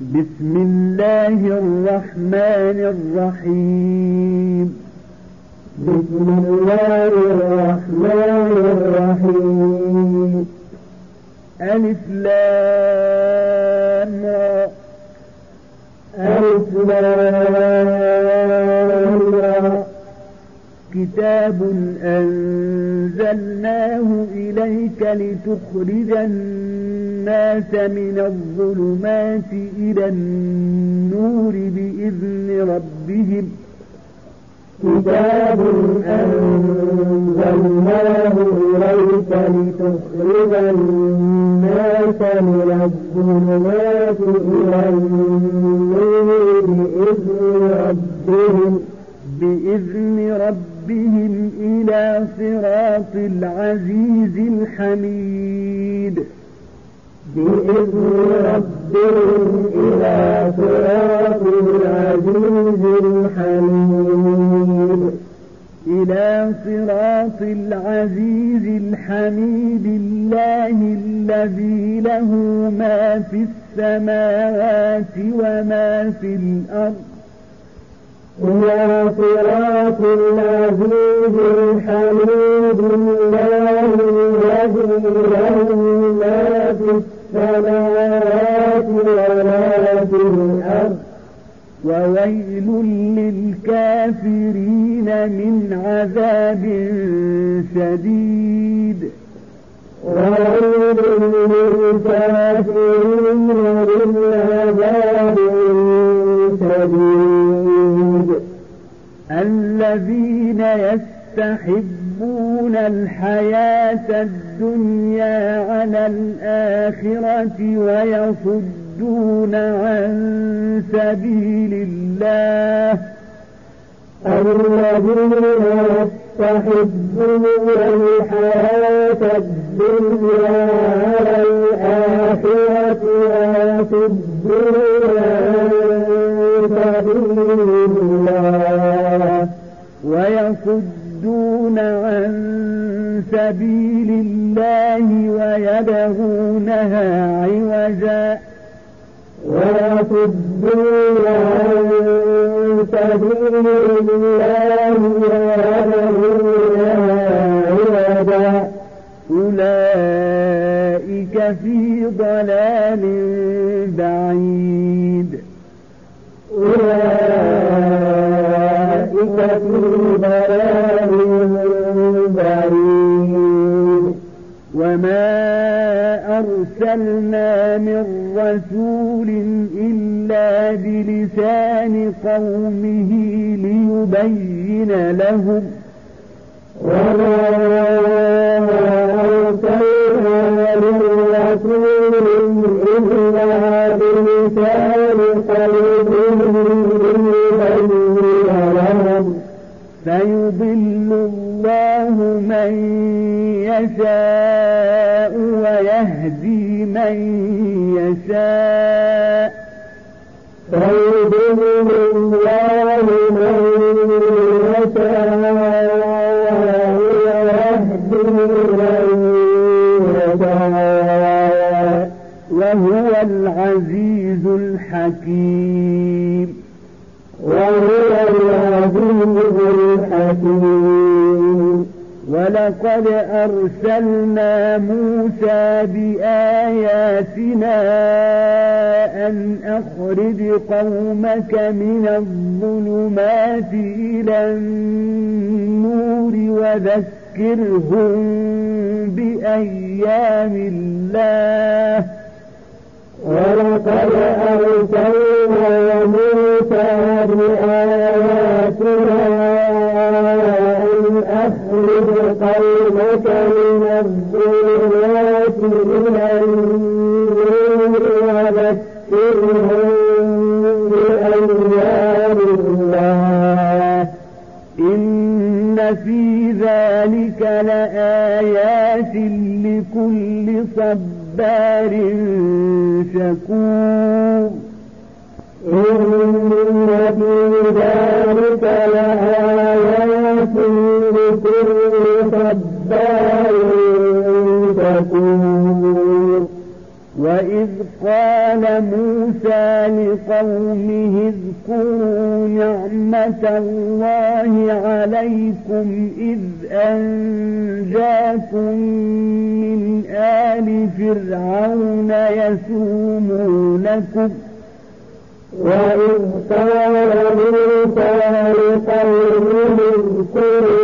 بسم الله الرحمن الرحيم. بسم الله الرحمن الرحيم. ألف لام. ألف لام. كتاب أنزلناه إليك لتخرج الناس من الظلمات إلى النور بإذن ربهم. كتاب أنزلناه إليك لتخرج الناس من الظلمات إلى النور بإذن ربهم. بإذن ربهم. إلى صراط العزيز الحميد بإذن ربهم إلى صراط العزيز الحميد إلى صراط العزيز الحميد الله الذي له ما في السماوات وما في الأرض إلى صراط العزيز الحميد الله الذي له ما في السماوات وما في الأرض. وويل للكافرين من عذاب شديد. وويل للكافرين من عذاب شديد الذين يستحبون الحياة الدنيا على الآخرة ويصدون عن سبيل الله. الذين يستحبون الحياة الدنيا على الآخرة ويصدون ويصدون عن سبيل الله ويبغونها عوجا ويصدون عن سبيل الله ويبغونها عوجا أولئك في ضلال بعيد في ضلال بعيد وما أرسلنا من رسول إلا بلسان قومه ليبين لهم قال موسى لقومه اذكروا نعمة الله عليكم إذ أنجاكم من آل فرعون يسومونكم. وإذ قال موسى لقومه اذكروا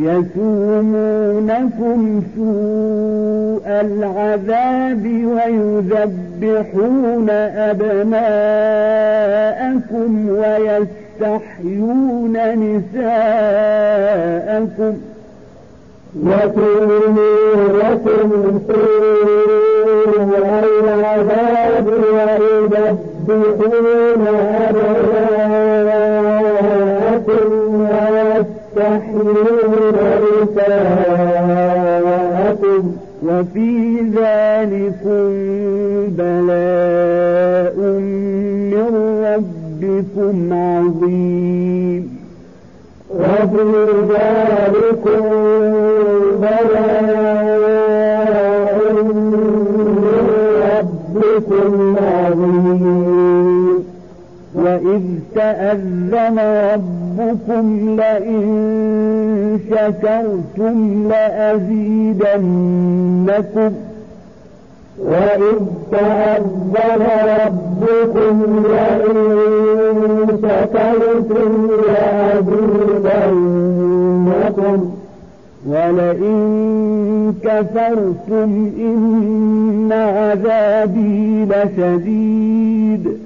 يسومونكم سوء العذاب ويذبحون أبناءكم ويستحيون نساءكم يسومونكم سوء العذاب ويذبحون نساءكم وفي ذلكم بلاء من ربكم عظيم وفي بلاء من ربكم تأذن ربكم لئن شكرتم لأزيدنكم وإذ تأذن ربكم لئن شكرتم لأزيدنكم ولئن كفرتم إن عذابي لشديد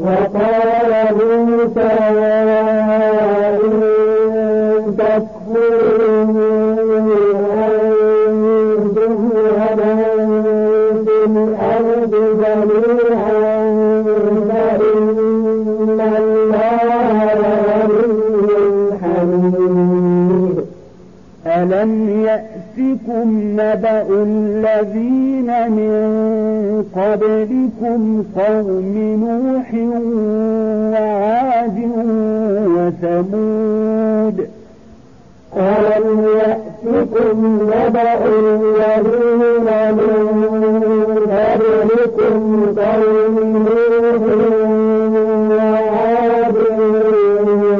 وقال موسى إن تكفروا أنتم ومن في الأرض جميعا الله ألم يأتكم نبأ الذين من قبلكم قوم نوح وعاد وثمود ألم يأتكم نبأ الذين من قبلكم قوم نوح وعاد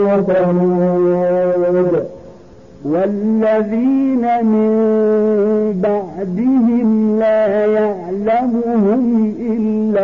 وثمود والذين من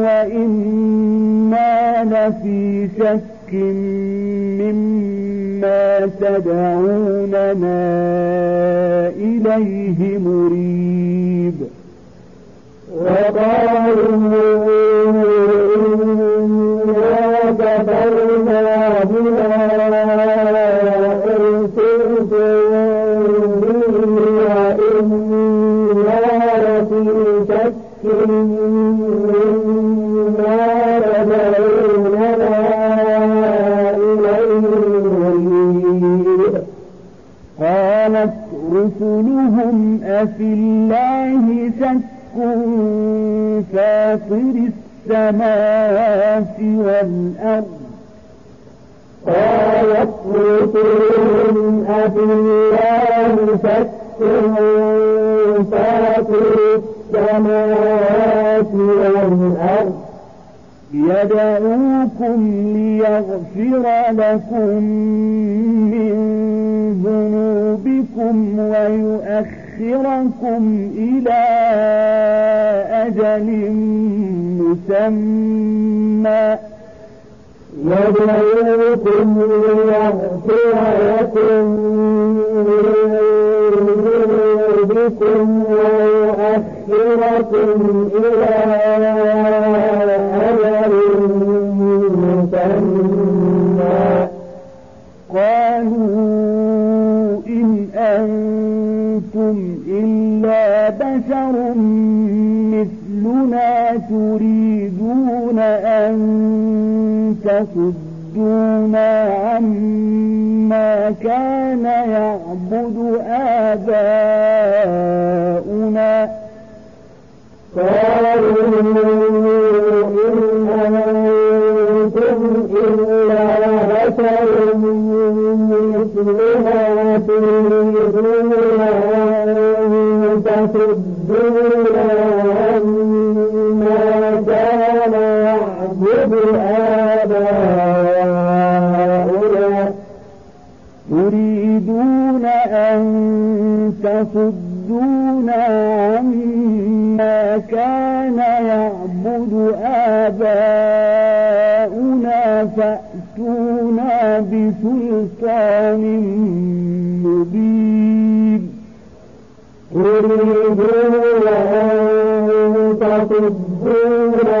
وإنا لفي شك مما تدعوننا إليه مريب. تصدونا عما كان يعبد آباؤنا. قالوا إن أنتم إلا بشر مثلنا تريدون أن تصدونا تصدونا عما كان يعبد آباؤنا فأتونا بسلطان مبين. يريدون أن تصدونا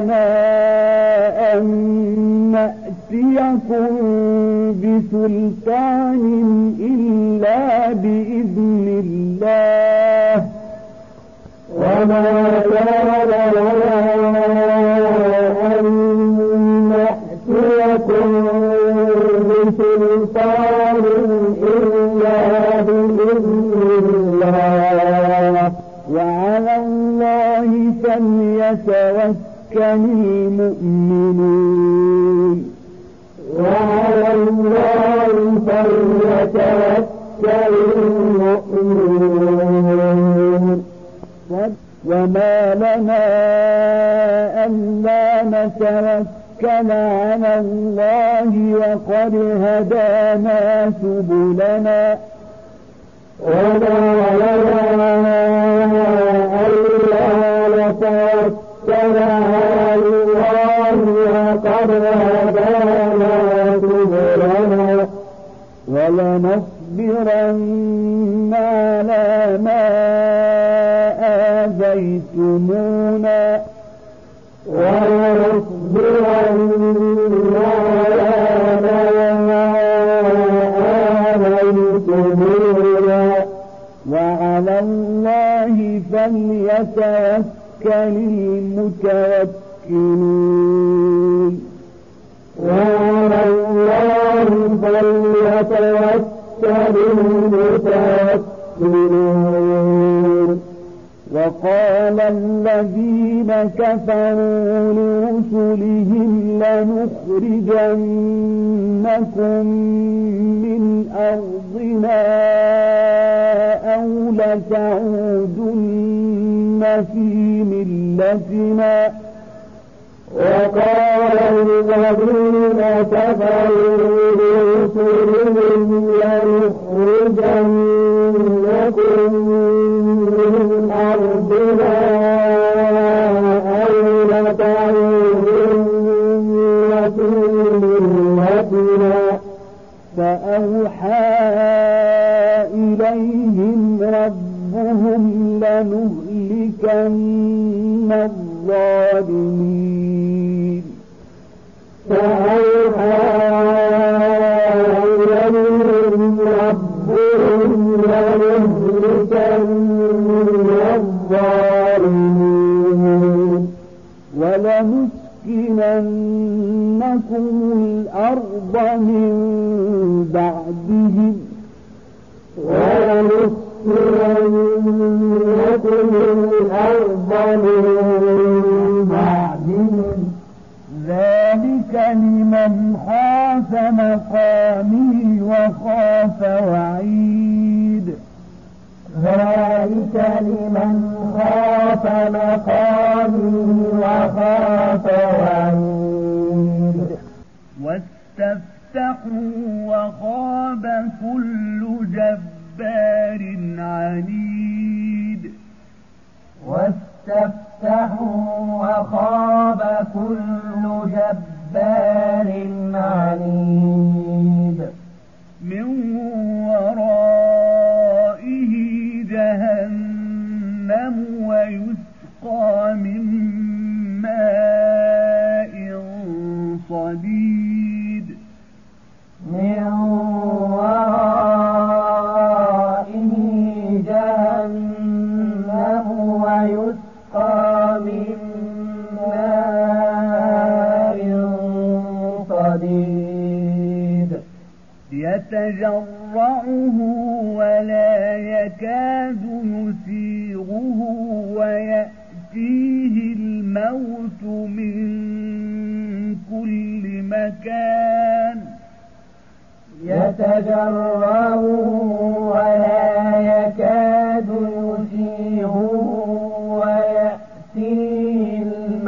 لنا أن نأتيكم بسلطان إلا بإذن الله وما كان لنا أن نأتيكم بسلطان إلا بإذن الله وعلى الله فليتوكل المؤمنون وعلى الله فليتوكل المؤمنون وما لنا ألا نتوكل على الله وقد هدانا سبلنا. وما لنا ولنصبرن على ما آذيتمونا ولنصبرن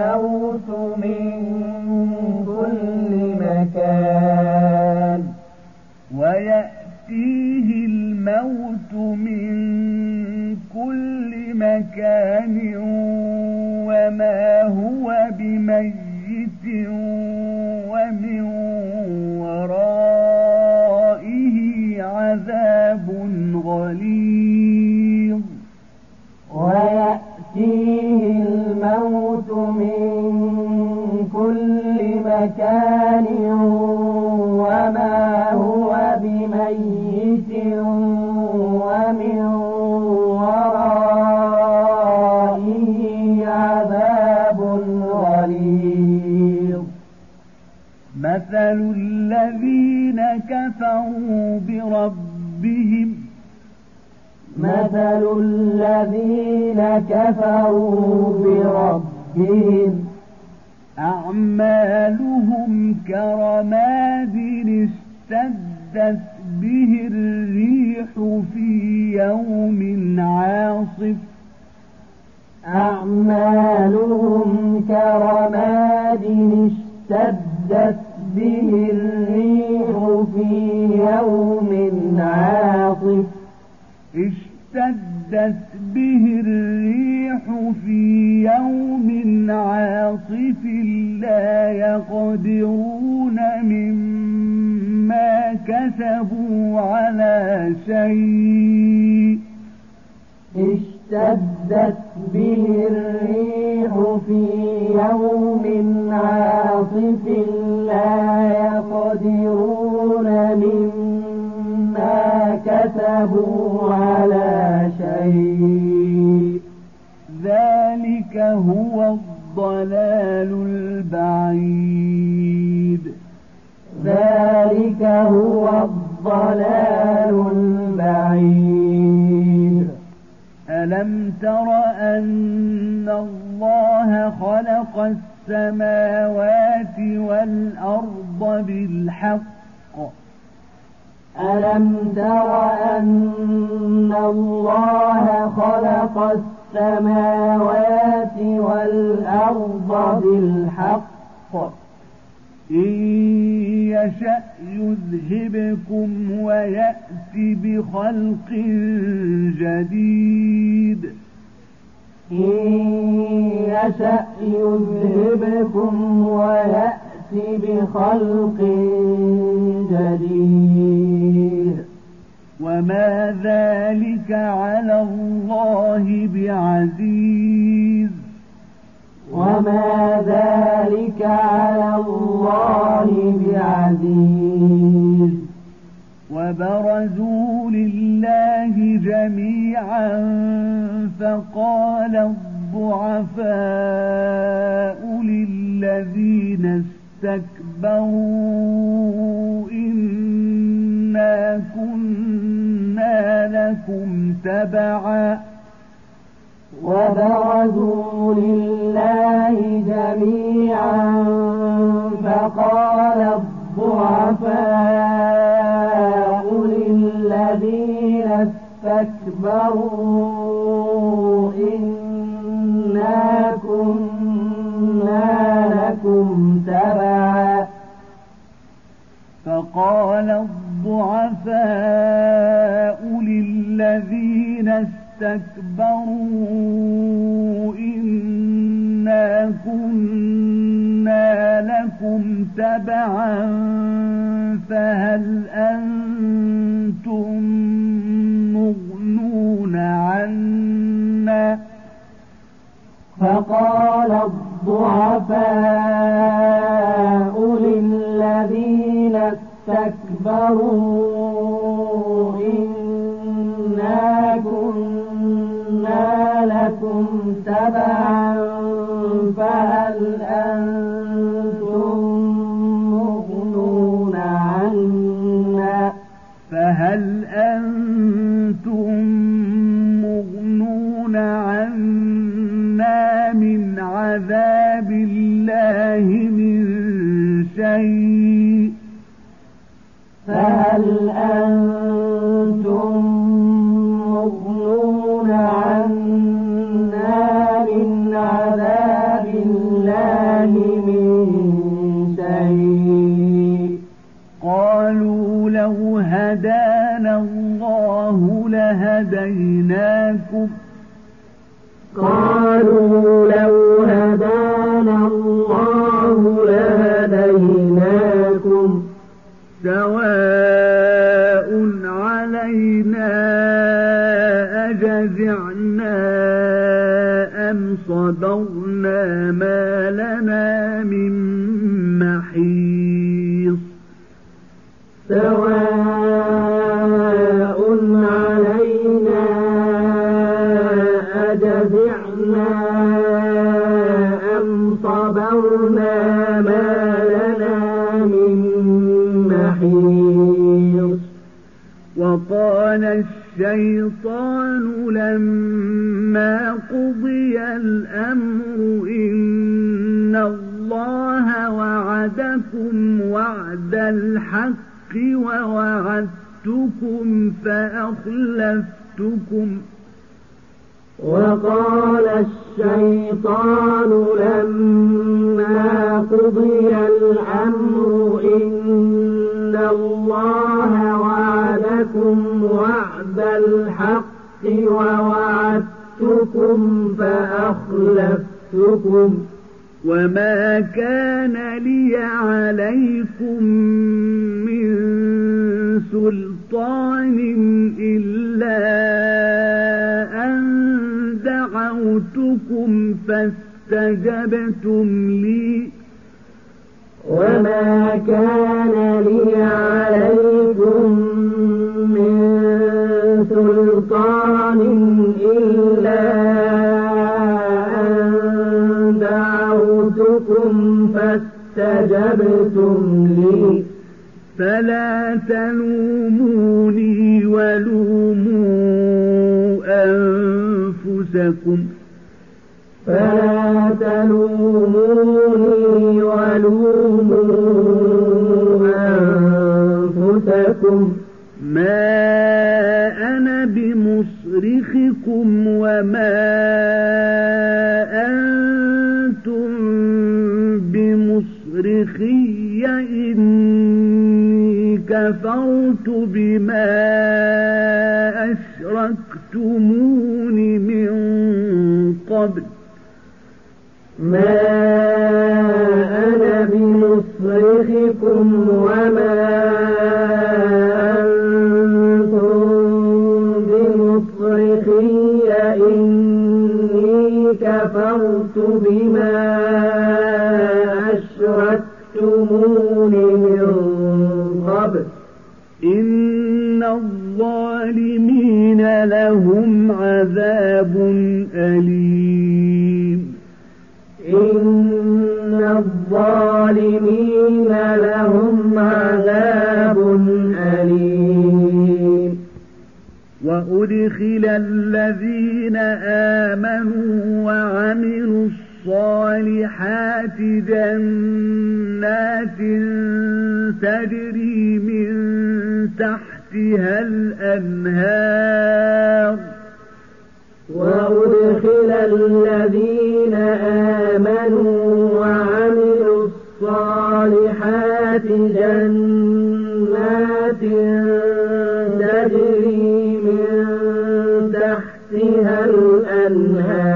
الموت من كل مكان ويأتيه الموت من كل مكان وما هو بميت مكان وما هو بميت ومن ورائه عذاب غليظ مثل الذين كفروا بربهم مثل الذين كفروا بربهم أعمالهم كرماد اشتدت به الريح في يوم عاصف. أعمالهم كرماد اشتدت به الريح في يوم عاصف. اشتدت به الريح في يوم عاصف لا يقدرون مما كسبوا على شيء. اشتدت به الريح في يوم عاصف لا يقدرون مما كسبوا على شيء. ذلك هو الضلال البعيد. ذلك هو الضلال البعيد. ألم تر أن الله خلق السماوات والأرض بالحق؟ ألم تر أن الله خلق السماوات والأرض بالحق. إن يشأ يذهبكم ويأتي بخلق جديد. إن يشأ يذهبكم ويأتي بخلق جديد. وما ذلك على الله بعزيز. وما ذلك على الله بعزيز. وبرزوا لله جميعا فقال الضعفاء للذين استكبروا. لكم تبعا. وبرزوا لله جميعا فقال الضعفاء للذين استكبروا إنا كنا لكم تبعا. فقال الضعفاء للذين استكبروا إنا كنا لكم تبعا فهل أنتم مغنون عنا؟ فقال الضعفاء للذين استكبروا إنا كنا لكم تبعا فهل أنتم مغنون عنا؟ فهل أنتم مغنون عنا من عذاب الله من شيء فهل أنتم ووعدتكم فأخلفتكم وما كان لي عليكم من سلطان إلا أن دعوتكم فاستجبتم لي. وما كان لي عليكم من سلطان فاستجبتم لي. فلا تلوموني ولوموا أنفسكم. فلا تلوموني ولوموا أنفسكم. ما أنا بمصرخكم وما مصرخي إني كفرت بما أشركتمون من قبل. ما أنا بمصرخكم وما أنتم بمصرخي إني كفرت بما أشركتمون من قبل إن الظالمين لهم عذاب أليم. إن الظالمين لهم عذاب أليم. وأدخل الذين آمنوا وعملوا الصالحات جنات تجري من تحتها الأنهار. وأدخل الذين آمنوا وعملوا الصالحات جنات تجري من تحتها الأنهار.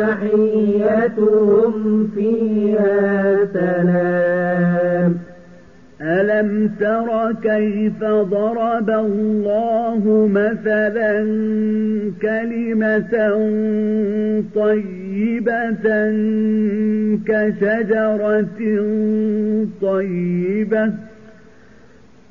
تحيتهم فيها سلام. ألم تر كيف ضرب الله مثلا كلمة طيبة كشجرة طيبة؟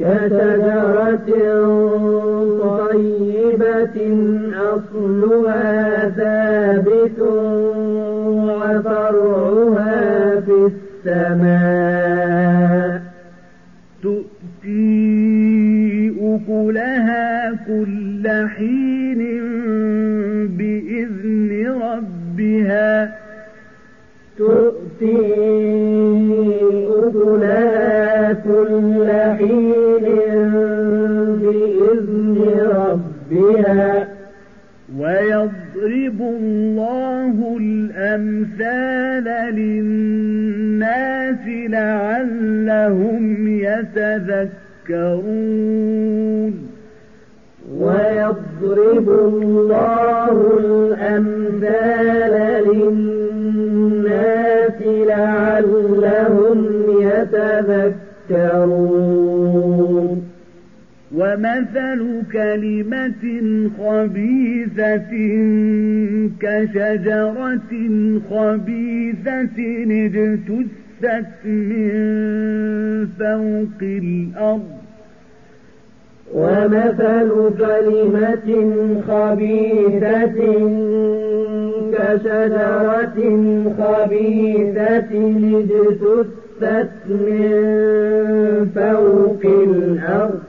كشجرة طيبة أصلها ثابت وفرعها في السماء. تؤتي أكلها كل حين بإذن ربها. تؤتي أكلها كل حين بإذن ربها. ويضرب الله الأمثال للناس لعلهم يتذكرون. ويضرب الله الأمثال للناس لعلهم يتذكرون. ومثل كلمة خبيثة كشجرة خبيثة اجتثت من فوق الأرض. ومثل كلمة خبيثة كشجرة خبيثة اجتثت من فوق الأرض.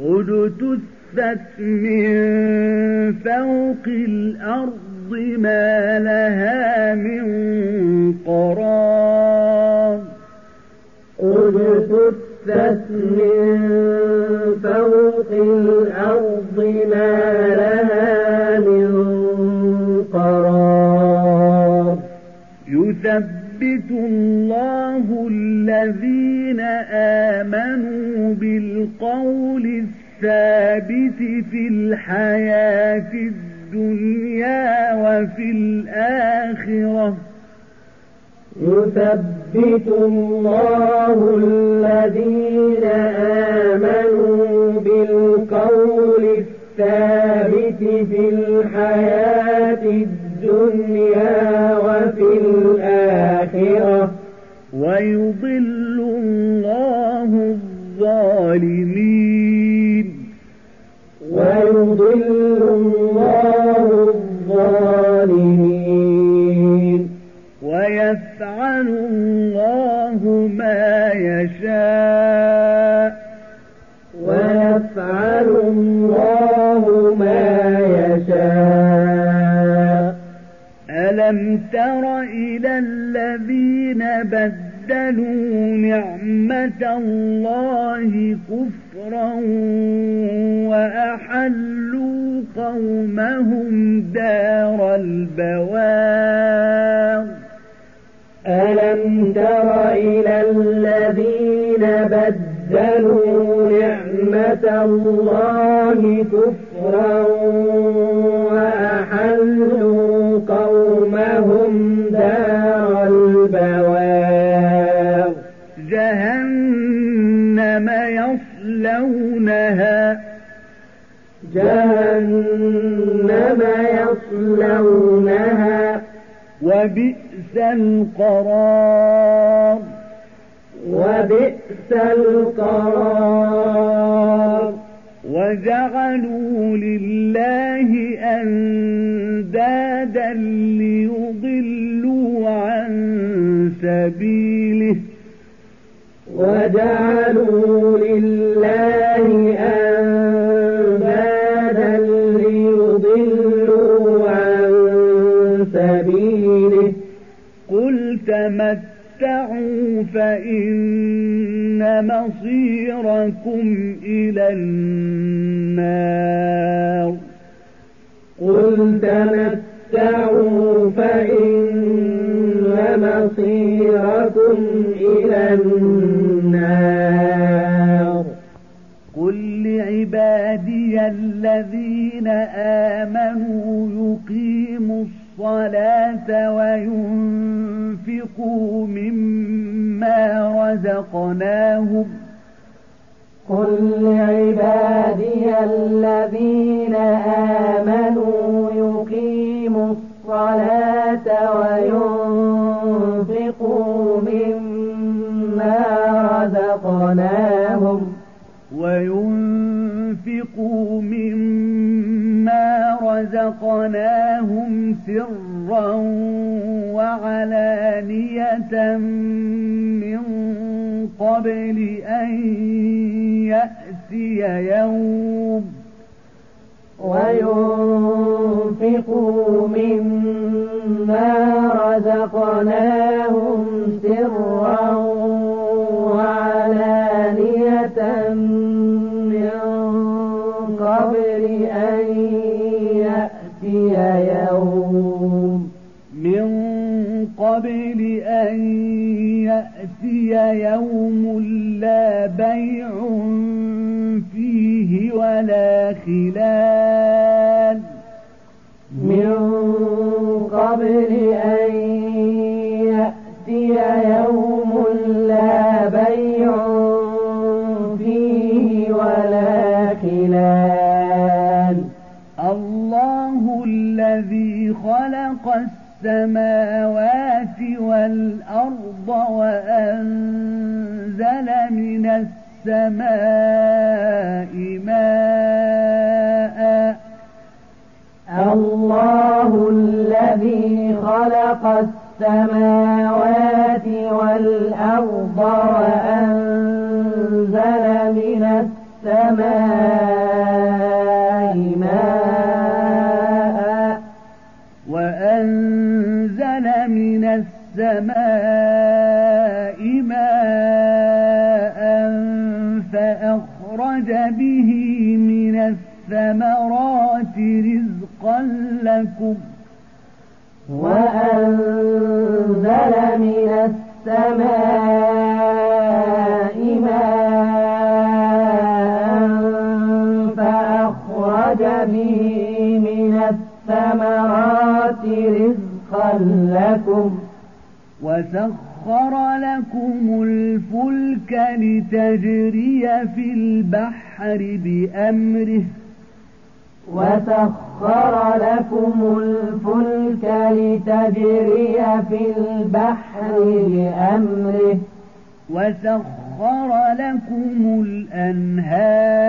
اجتثت من فوق الأرض ما لها من قرار. اجتثت من فوق الأرض ما لها يثبت الله الذين آمنوا بالقول الثابت في الحياة الدنيا وفي الآخرة. يثبت الله الذين آمنوا بالقول الثابت في الحياة الدنيا وفي الآخرة. ويضل الله الظالمين. ويضل الله قل تمتعوا فإن مصيركم إلى النار قل تمتعوا فإن مصيركم إلى النار قل لعبادي الذين آمنوا يقيموا الصلاة وينفقوا مما رزقناهم. قل لعبادي الذين آمنوا يقيموا الصلاة وينفقوا مما رزقناهم. وينفقوا مما رزقناهم سرا وعلانية من قبل أن يأتي يوم وينفقوا مما رزقناهم يوم من قبل أن يأتي يوم لا بيع فيه ولا خلال. من قبل خلق السماوات والأرض وأنزل من السماء ماء. الله الذي خلق السماوات والأرض وأنزل من السماء السماء ماء فأخرج به من الثمرات رزقا لكم وأنزل من السماء ماء فأخرج به من الثمرات رزقا لكم وسخر لكم الفلك لتجري في البحر بأمره وسخر لكم الفلك لتجري في البحر بأمره وسخر لكم الأنهار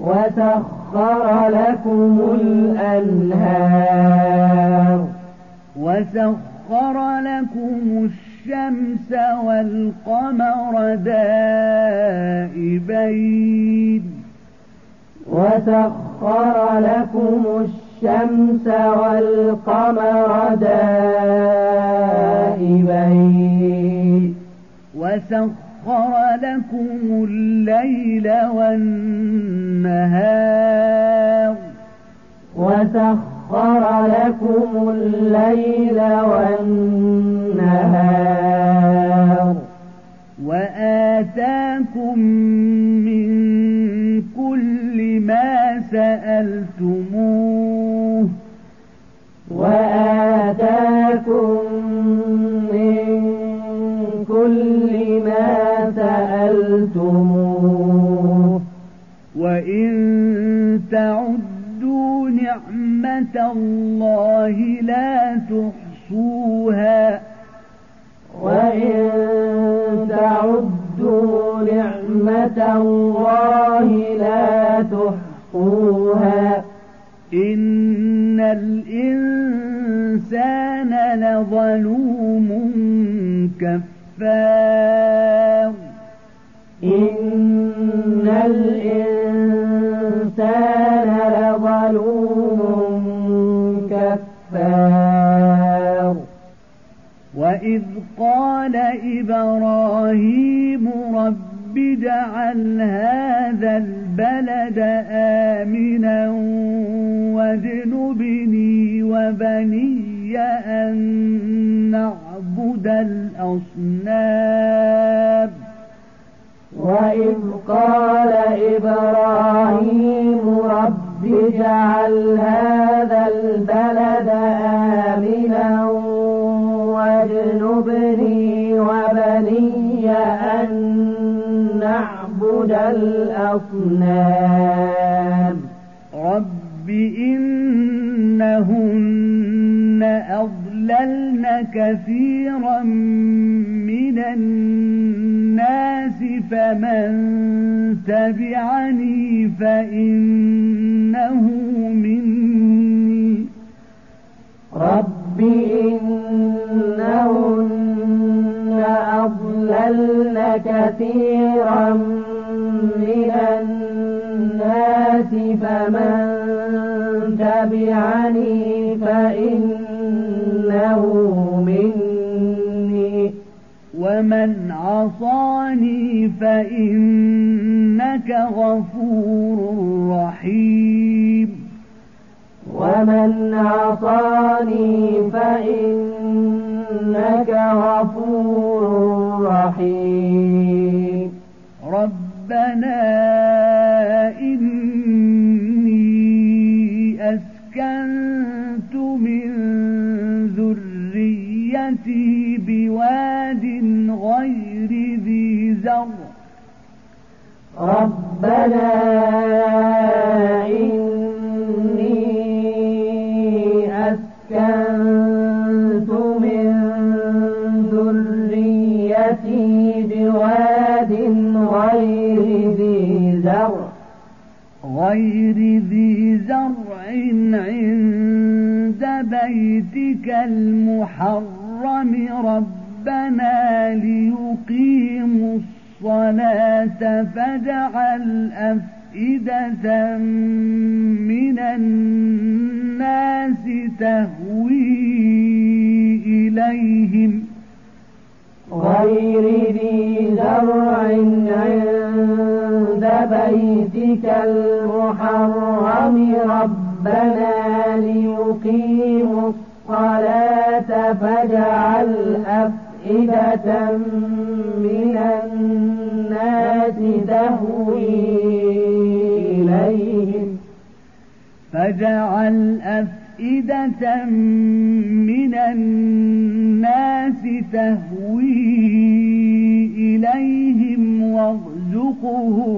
وسخر لكم الأنهار وسخر لكم الشمس والقمر دائبين. وسخر لكم الشمس والقمر دائبين. وسخر لكم الليل والنهار. وسخر لكم الليل والنهار وآتاكم من كل ما سألتموه وآتاكم من كل ما سألتموه وإن تعدوا نعمة الله لا تحصوها وإن تعدوا نعمة الله لا تحصوها إن الإنسان لظلوم كفار إن الإنسان عصاني فإنك غفور رحيم. ربنا إني أسكنت من ذريتي بواد غير ذي زرع. ربنا غير ذي زرع عند بيتك المحرم ربنا ليقيموا الصلاة فاجعل أفئدة من الناس تهوي إليهم. غير ذي زرع عند بيتك المحرم ربنا ليقيموا الصلاة فاجعل أفئدة من الناس تهوي إليهم. فاجعل أفئدة من الناس تهوي إليهم وارزقهم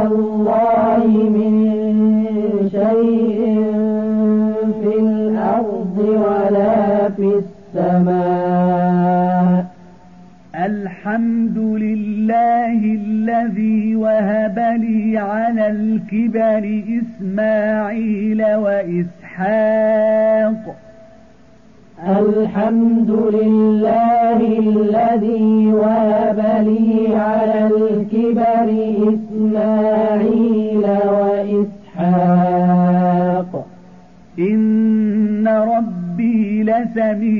في السماء. الحمد لله الذي وهب لي على الكبر إسماعيل وإسحاق. الحمد لله الذي وهب لي على الكبر إسماعيل ربي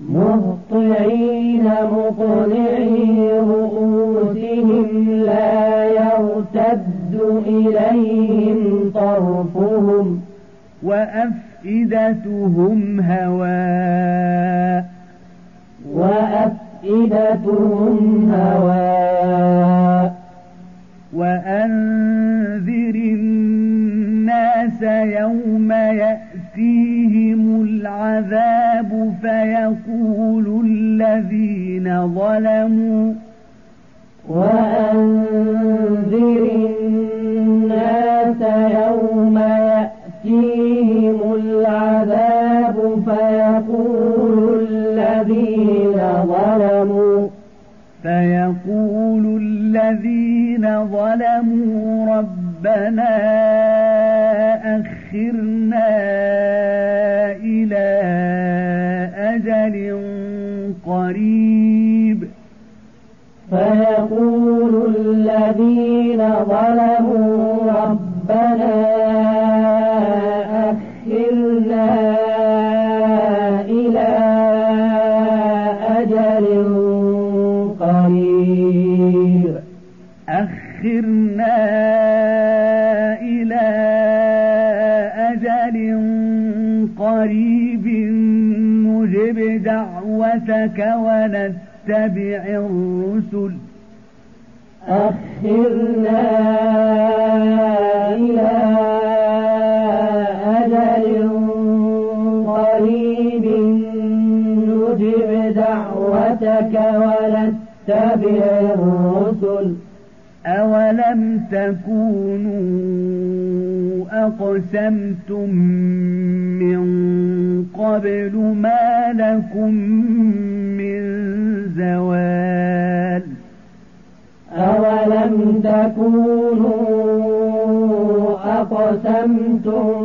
مهطعين مقنعي رؤوسهم لا يرتد إليهم طرفهم وأفئدتهم هواء وأفئدتهم هواء وأنذر الناس يوم يأتيهم العذاب فيقول الذين ظلموا وأنذر الناس يوم يأتيهم العذاب فيقول الذين ظلموا فيقول الذين ظلموا ربنا أخرنا أجل قريب. فيقول الذين ظلموا ربنا دعوتك ونتبع الرسل. أخرنا إلى أجل قريب نجب دعوتك ونتبع الرسل. أولم تكونوا أقسمتم من قبل ما لكم من زوال أولم تكونوا أقسمتم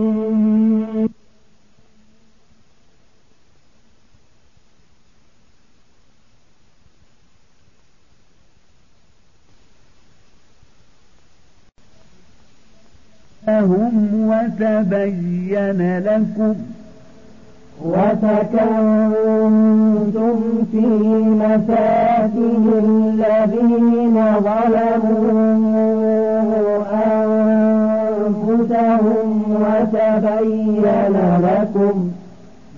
لهم وتبين لكم. وسكنتم في مساكن الذين ظلموا أنفسهم وتبين لكم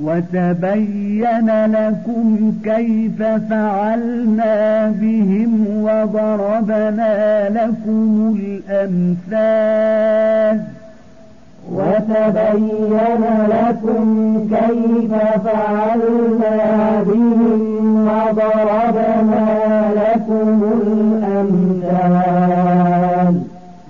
وتبين لكم كيف فعلنا بهم وضربنا لكم الأمثال. وتبين لكم كيف فعلنا بهم وضربنا لكم الأمثال.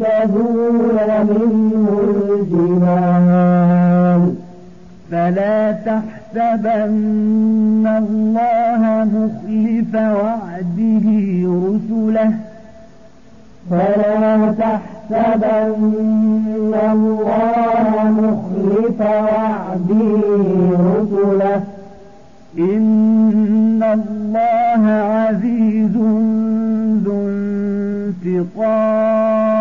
لتزول منه الجبال فلا تحسبن الله مخلف وعده رسله فلا تحسبن الله مخلف وعده رسله إن الله عزيز ذو انتقام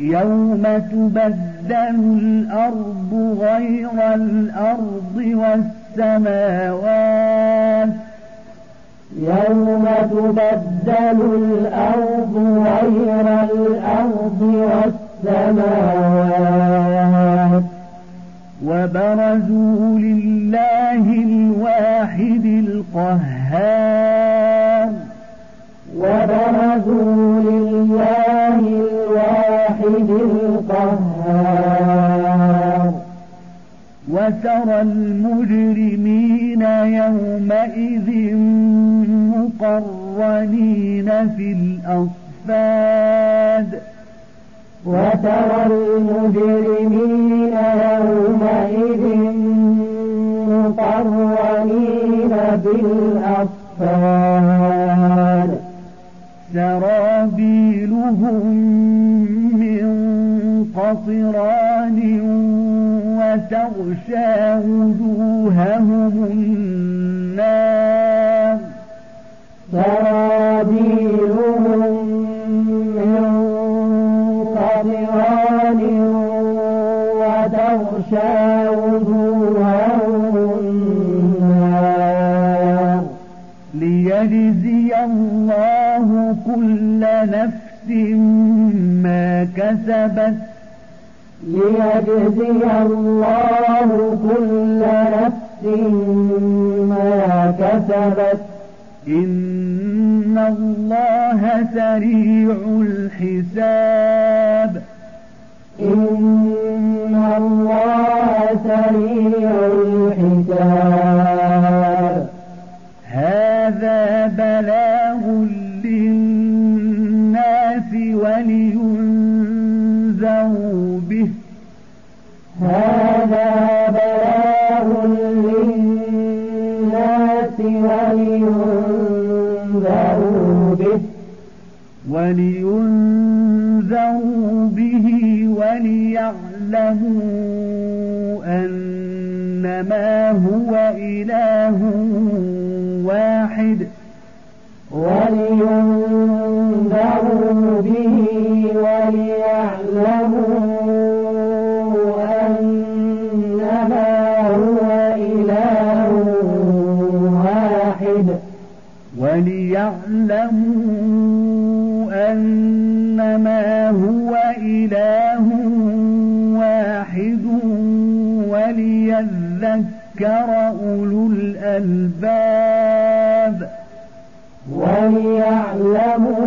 يوم تبدل الأرض غير الأرض والسماوات يوم تبدل الأرض غير الأرض والسماوات وبرزوا لله الواحد القهار. وبرزوا لله الواحد القهار. وترى المجرمين يومئذ مقرنين في الأصفاد. وترى المجرمين يومئذ مقرنين بالأصفاد. سرابيلهم من قطران وتغشى وجوههم النار. وتغشى وجوههم النار ليجزي الله كل نفس ما كسبت ليجزي الله كل نفس ما كسبت إن الله سريع الحساب سريع الحساب هذا بلاغ للناس ولينذروا به. هذا بلاغ للناس ولينذروا به. ولينذروا به وليعلموا أنما هو إله واحد. ولينذروا به وليعلموا أنما هو إله واحد. وليعلموا وليذكر أولو الألباب. وليعلموا